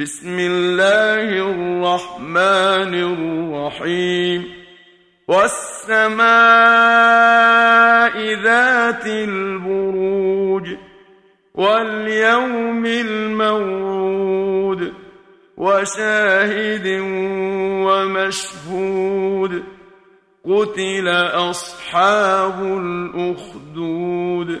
بسم الله الرحمن الرحيم. والسماء ذات البروج واليوم الموعود وشاهد ومشهود. قتل أصحاب الأخدود.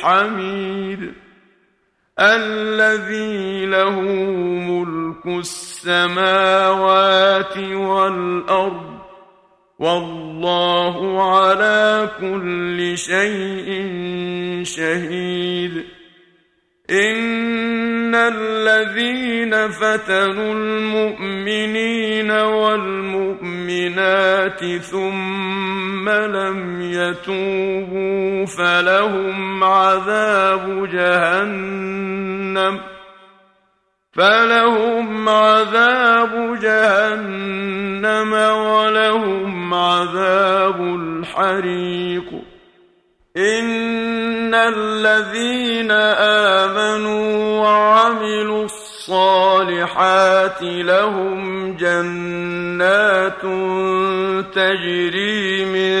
الحميد الذي له ملك السماوات والأرض والله على كل شيء شهيد إن الذين فتنوا المؤمنين والمؤمنات ثم لم يتوبوا فلهم عذاب جهنم فلهم عذاب جهنم ولهم عذاب الحريق إن الذين آمنوا وعملوا الصالحات لهم جنات تجري من